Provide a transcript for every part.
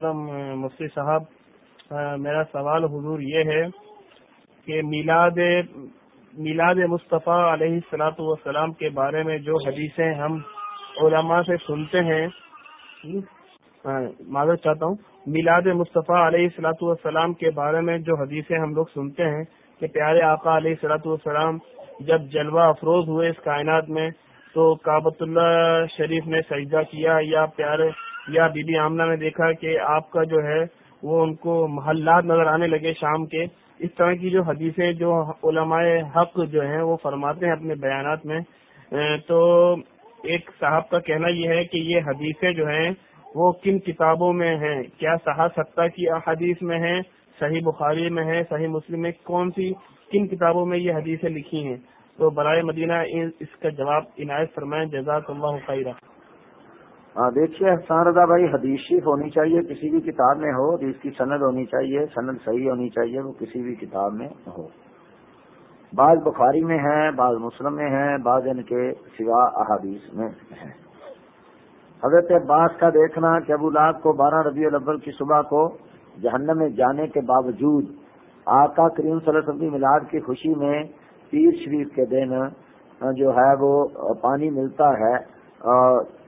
مفتی صاحب میرا سوال حضور یہ ہے کہ میلاد میلاد مصطفیٰ علیہ السلاۃ والسلام کے بارے میں جو حدیثیں ہم علماء سے سنتے ہیں معذرت چاہتا ہوں؟ میلاد مصطفیٰ علیہ السلاۃ والسلام کے بارے میں جو حدیثیں ہم لوگ سنتے ہیں کہ پیارے آقا علیہ السلاۃ والسلام جب جلوہ افروز ہوئے اس کائنات میں تو کابت اللہ شریف نے سجدہ کیا یا پیارے یا بی بی آمنہ نے دیکھا کہ آپ کا جو ہے وہ ان کو محلات نظر آنے لگے شام کے۔ اس طرح کی جو حدیثیں جو علماء حق جو ہیں وہ فرماتے ہیں اپنے بیانات میں تو ایک صاحب کا کہنا یہ ہے کہ یہ حدیثیں جو ہیں وہ کن کتابوں میں ہیں؟ کیا صحا ستہ کی حدیث میں ہیں؟ صحیح بخاری میں ہے صحیح مسلم میں کون سی کن کتابوں میں یہ حدیثیں لکھی ہیں؟ تو برائے مدینہ اس کا جواب عنایت فرمائیں۔ جزاک اللہ خیرہ۔ ہاں، دیکھیے، احسان رضا بھائی، حدیث شریف ہونی چاہیے، کسی بھی کتاب میں ہو، حدیث کی سند ہونی چاہیے، سند صحیح ہونی چاہیے، وہ کسی بھی کتاب میں ہو۔ بعض بخاری میں ہے بعض مسلم میں ہے بعض ان کے سوا احادیث میں ہے حضرت عباس کا دیکھنا کہ ابو لاب کو بارہ ربیع الاول کی صبح کو جہنم میں جانے کے باوجود آقا کریم صلی اللہ علیہ وسلم کی میلاد کی خوشی میں پیر شریف کے دن جو ہے وہ پانی ملتا ہے۔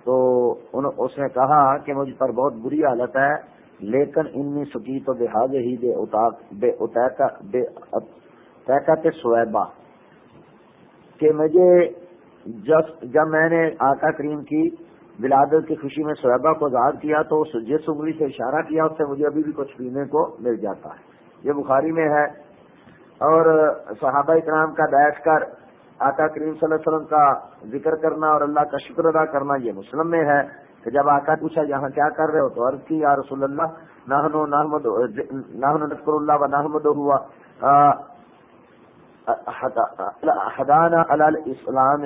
تو اس نے کہا کہ مجھ پر بہت بری حالت ہے، لیکن ان سکی تو بے حاض ہی بے بے اتحکت سویبا کہ مجھے جب میں نے آقا کریم کی ولادت کی خوشی میں سویبا کو آزاد کیا تو اس جس انگلی سے اشارہ کیا، اس سے مجھے ابھی بھی کچھ پینے کو مل جاتا ہے۔ یہ بخاری میں ہے۔ اور صحابہ اکرام کا بیٹھ کر آقا کریم صلی اللہ علیہ وسلم کا ذکر کرنا اور اللہ کا شکر ادا کرنا یہ مسلم میں ہے کہ جب آقا پوچھا یہاں کیا کر رہے ہو تو عرض کی، یا رسول اللہ ناہنو نحمد ناہنو نذکر اللہ و نحمد ہوا حدانہ الاسلام۔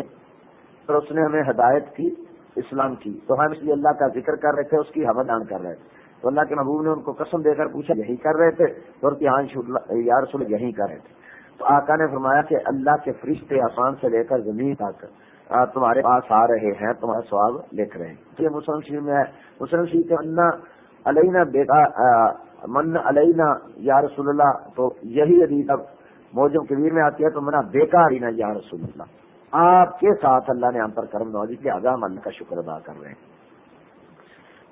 اور اس نے ہمیں ہدایت کی، اسلام کی۔ تو ہم اس لیے اللہ کا ذکر کر رہے تھے، اس کی حمد کر رہے تھے۔ تو اللہ کے محبوب نے ان کو قسم دے کر پوچھا، یہی کر رہے تھے؟ اور کہ ہاں یا رسول یہی کر رہے تھے۔ تو آقا نے فرمایا کہ اللہ کے فرشتے آسان سے لے کر زمین تک تمہارے پاس آ رہے ہیں، تمہارا سواب لکھ رہے ہیں۔ یہ مسلم شریف میں ہے۔ مسلم شریف کے علینا بیٹا من علینا یا رسول اللہ، تو یہی حدیث اب موجم کبیر میں آتی ہے، تو منا بیکار ہی یا رسول اللہ۔ آپ کے ساتھ اللہ نے ہم پر کرم نوازی کے عظام اللہ کا شکر ادا کر رہے ہیں۔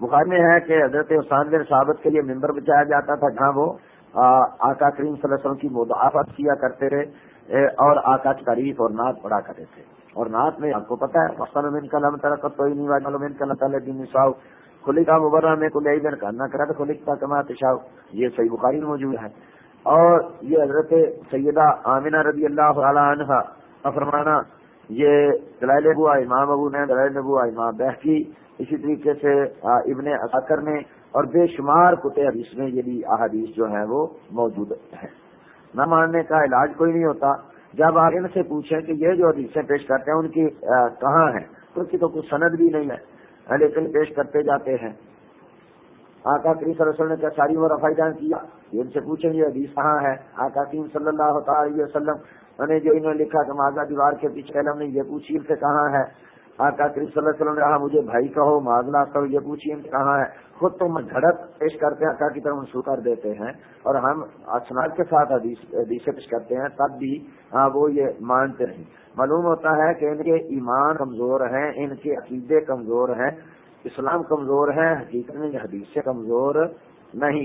بخار میں ہے کہ حضرت حسان بن صحابت کے لیے ممبر بچایا جاتا تھا جہاں وہ؟ آقا کریم صلی اللہ علیہ وسلم کی مدافعت کیا کرتے رہے اور آقا کی تعریف اور نعت پڑھا کرتے تھے۔ اور نعت میں آپ کو پتا ہے مسلم من کا لم ترقت تو نہیں واجل من کا تعالی دین صاحب کھلی کا مبرہ میں کل دن کرنا کرا تو کھلی کا کما تشاؤ یہ صحیح بخاری میں موجود ہے۔ اور یہ حضرت سیدہ آمینہ رضی اللہ تعالیٰ عنہ فرمانا، یہ دلائل ابو امام ابو نے دلائل ابو امام بہکی، اسی طریقے سے ابن اثر نے اور بے شمار کتے حدیث میں یہ بھی احادیث جو ہیں وہ موجود ہیں۔ نہ ماننے کا علاج کوئی نہیں ہوتا۔ جب آپ ان سے پوچھیں کہ یہ جو حدیثیں پیش کرتے ہیں، ان کی کہاں ہیں؟ تو ان کی تو کچھ سند بھی نہیں ہے۔ ہاں، لیکن پیش کرتے جاتے ہیں۔ آقا کریم صلی اللہ علیہ وسلم نے کیا ساری وہ رفائی جان کیا۔ ان سے پوچھیں یہ حدیث کہاں ہے؟ آقا کریم صلی اللہ تعالی وسلم نے جو انہوں نے لکھا کہ ماضا دیوار کے پیچھے علم نے یہ پوچھی، ان سے کہاں ہے؟ آقا کریم صلی اللہ علیہ وسلم نے کہا، مجھے بھائی کہو معذلہ کہو یہ پوچھیے کہاں ہے۔ خود تو جھڑک پیش کرتے ہیں، آقا کی طرف منسوخ کر دیتے ہیں۔ اور ہم اسناد کے ساتھ حدیث پیش کرتے ہیں، تب بھی ہاں وہ یہ مانتے نہیں معلوم ہوتا ہے کہ ان کے ایمان کمزور ہیں، ان کے عقیدے کمزور ہیں، اسلام کمزور ہے، حقیقت میں حدیث کمزور نہیں۔